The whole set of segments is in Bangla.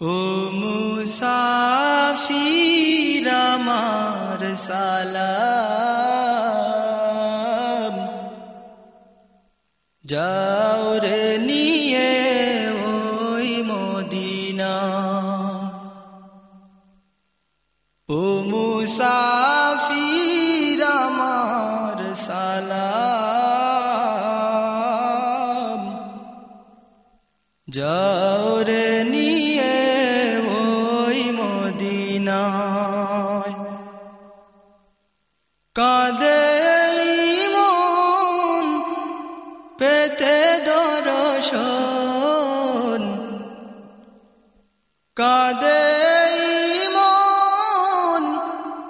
ও মুসাফির আমার সালাম। যাও রে নিয়ে ওই মদিনা। ও মুসাফির আমার সালাম। যাও কাঁদে মন, পেতে দর্শন। কাঁদে মন,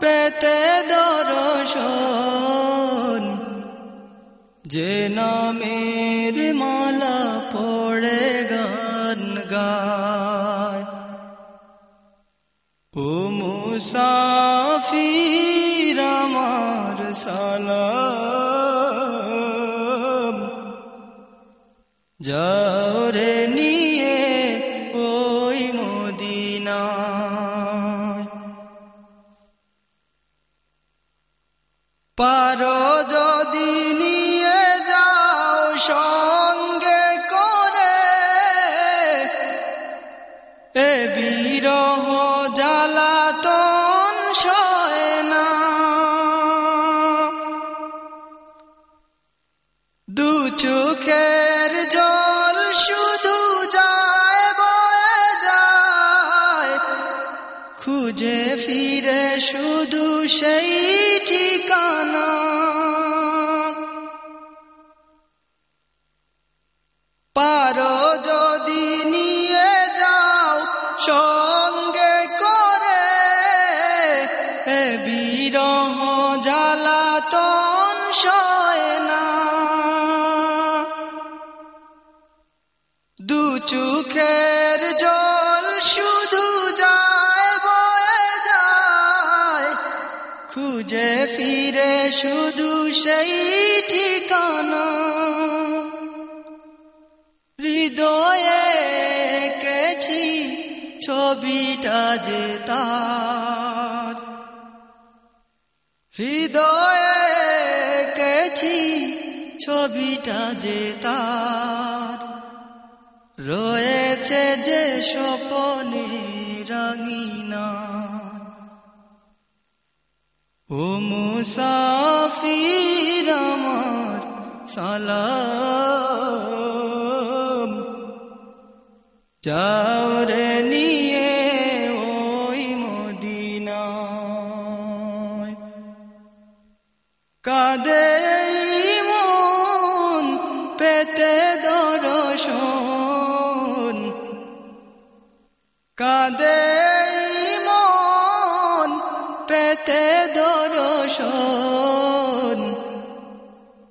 পেতে দর্শন। যে নামের মালা পড়ে গান গায়, ও মুসাফির সালাম। যাও নিয়ে ওই মদিনা পারো দু চোখের জল শুধু যায়, বয়ে যায়। খুঁজে ফিরে শুধু সেই ঠিকানা। পারো যদি নিয়ে যাও সঙ্গে করে, এ বিরহ জ্বালাতন সয় না। চোখের জল শুধু যায়, বয়ে যায়। খুঁজে ফিরে শুধু সেই ঠিকানা। হৃদয়ে কেছি ছবিটা যে তার। হৃদয়ে কেছি ছবিটা যে তার। রয়েছে যে স্বপনে রঙিনা। ও মুসাফির আমার সালাম। যাও রে নিয়ে কাদে মন পেতে দর্শন।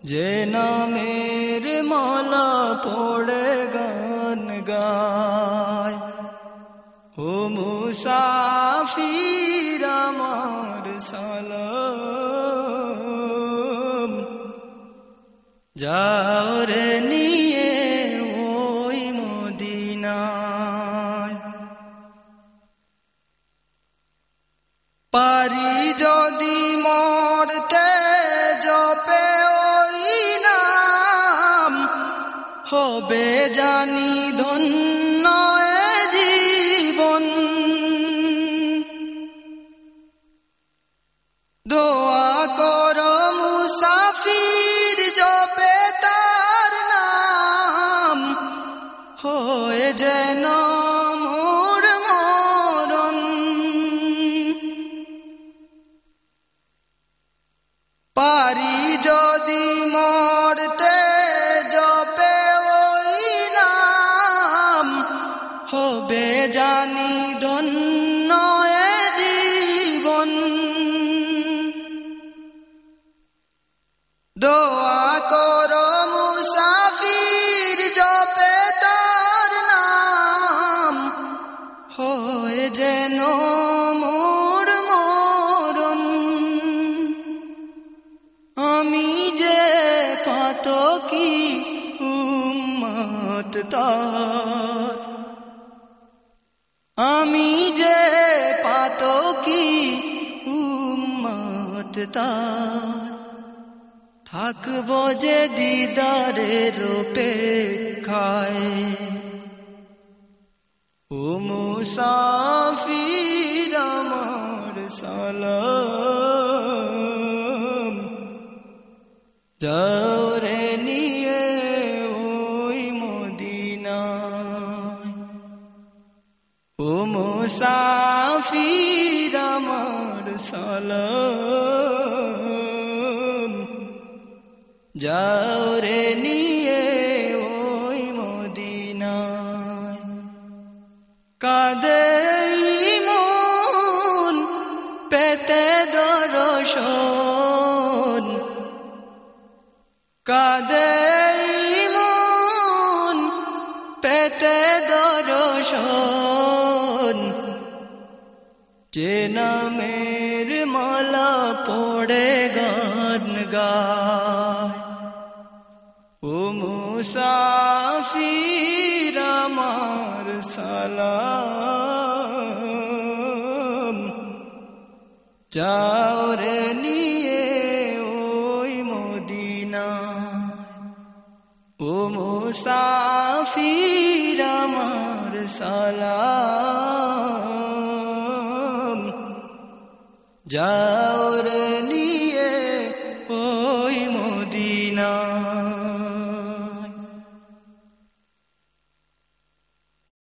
যে নামের মালা পড়ে গান গায়, ও মুসাফির আমার সালাম। যাও রে পারি যদি মরতে জপে ওই নাম, হবে জানি ধন্য জীবন। দোয়া কর মুসাফির জপে তার নাম, হয়ে যেন জানি ধন্য জীবন। দোয়া কর মুসাফির জপে তার নাম, হয়ে যেন মোর মরণ। আমি যে পাত কি উম্মত তার কি উম্মত তার। থাকব যে দিদারের খায় ও মুসাফির আমার সালাম। যাওরে ও মুসাফির আমার সালাম। যাওরে নিয়ে ওই মদিনায়। কাদে মন পেতে দর্শন। কাদে মন পেতে দর্শন। যে নামের মালা পড়ে গান গায়। ও মুসাফির আমার সালাম। যাও রে নিয়ে ওই মদিনা ও মুসাফির সালাম। যাও রে